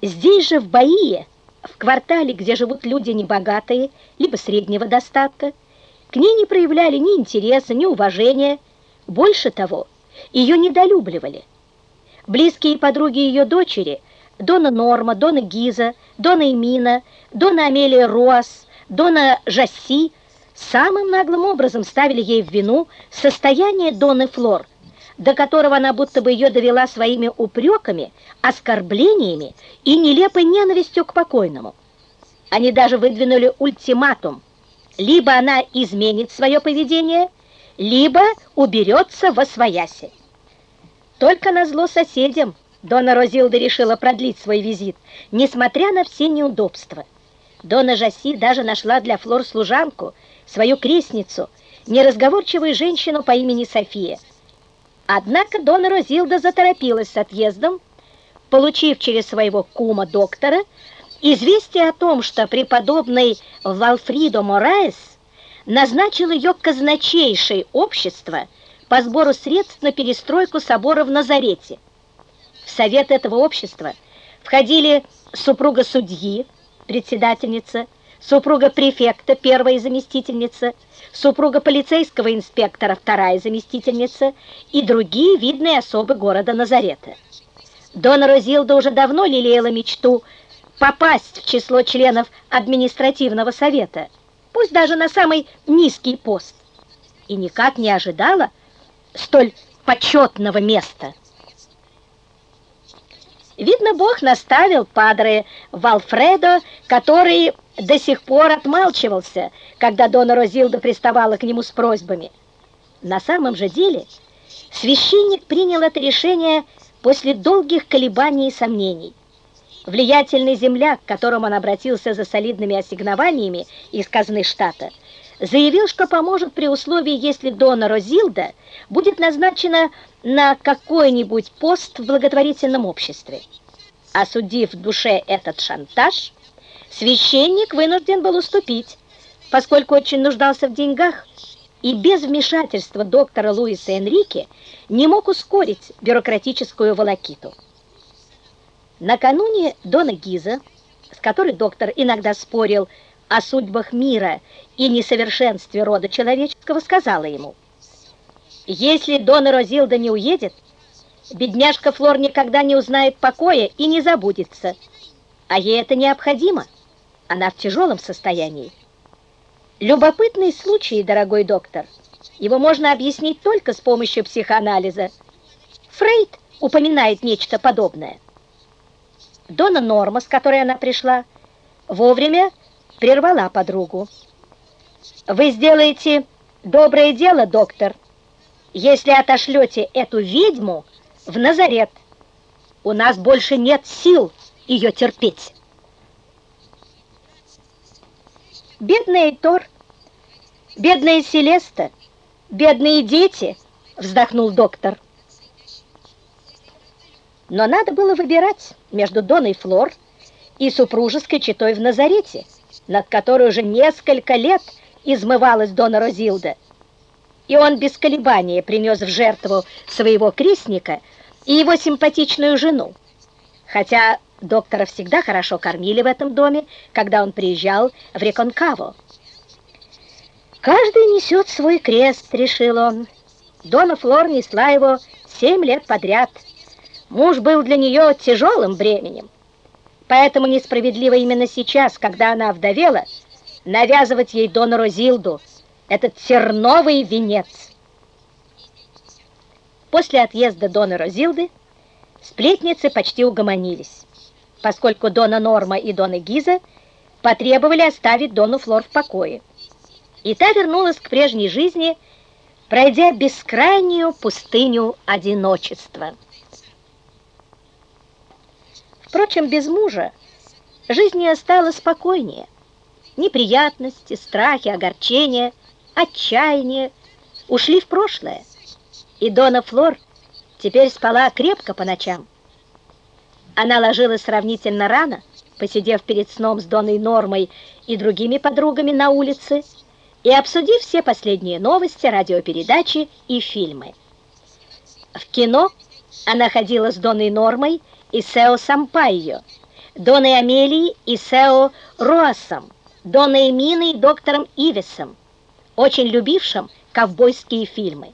Здесь же, в Баие, в квартале, где живут люди небогатые, либо среднего достатка, к ней не проявляли ни интереса, ни уважения. Больше того, ее недолюбливали. Близкие подруги ее дочери, Дона Норма, Дона Гиза, Дона Эмина, Дона Амелия Руас, Дона Жасси, самым наглым образом ставили ей в вину состояние Доны Флор, до которого она будто бы ее довела своими упреками, оскорблениями и нелепой ненавистью к покойному. Они даже выдвинули ультиматум. Либо она изменит свое поведение, либо уберется во свояси. Только на зло соседям Дона Розилда решила продлить свой визит, несмотря на все неудобства. Дона Жаси даже нашла для Флор служанку, свою крестницу, неразговорчивую женщину по имени София. Однако Дона Розилда заторопилась с отъездом, получив через своего кума-доктора известие о том, что преподобный Валфридо Мораес назначил ее казначейшей общества по сбору средств на перестройку собора в Назарете. В совет этого общества входили супруга судьи, председательница, супруга префекта, первая заместительница, супруга полицейского инспектора, вторая заместительница и другие видные особы города Назарета. Дона Розилда уже давно лелеяла мечту попасть в число членов административного совета, пусть даже на самый низкий пост, и никак не ожидала столь почетного места. Видно, Бог наставил падре Валфредо, который до сих пор отмалчивался, когда Дона Розилда приставала к нему с просьбами. На самом же деле священник принял это решение после долгих колебаний и сомнений. Влиятельный земляк, к которому он обратился за солидными ассигнованиями из казны штата, заявил, что поможет при условии, если Дона Розилда будет назначена на какой-нибудь пост в благотворительном обществе. Осудив в душе этот шантаж, священник вынужден был уступить, поскольку очень нуждался в деньгах и без вмешательства доктора Луиса Энрике не мог ускорить бюрократическую волокиту. Накануне Дона Гиза, с которой доктор иногда спорил о судьбах мира и несовершенстве рода человеческого, сказала ему, «Если Дона Розилда не уедет, бедняжка Флор никогда не узнает покоя и не забудется, а ей это необходимо, она в тяжелом состоянии. Любопытный случай, дорогой доктор, его можно объяснить только с помощью психоанализа. Фрейд упоминает нечто подобное. Дона Норма, с которой она пришла, вовремя прервала подругу. «Вы сделаете доброе дело, доктор, если отошлете эту ведьму в Назарет. У нас больше нет сил ее терпеть». Бедный Эйтор, бедная Селеста, бедные дети, вздохнул доктор. Но надо было выбирать между Доной Флор и супружеской четой в Назарете, над которой уже несколько лет измывалась Дона Розилда. И он без колебания принес в жертву своего крестника и его симпатичную жену. Хотя доктора всегда хорошо кормили в этом доме, когда он приезжал в Реконкаво. «Каждый несет свой крест», — решил он. Дона Флор несла его семь лет подряд — Муж был для нее тяжелым бременем. Поэтому несправедливо именно сейчас, когда она вдовела, навязывать ей Дона Розилду этот терновый венец. После отъезда Дона Розилды сплетницы почти угомонились, поскольку Дона Норма и Дона Гиза потребовали оставить Дону Флор в покое. И та вернулась к прежней жизни, пройдя бескрайнюю пустыню одиночества. Впрочем, без мужа жизнь ее стала спокойнее. Неприятности, страхи, огорчения, отчаяние ушли в прошлое. И Дона Флор теперь спала крепко по ночам. Она ложилась сравнительно рано, посидев перед сном с Доной Нормой и другими подругами на улице и обсудив все последние новости, радиопередачи и фильмы. В кино она ходила с Доной Нормой и Сео Сампайо, Доной Амелией и Сео Роасом, Доной Эминой и доктором Ивисом, очень любившим ковбойские фильмы.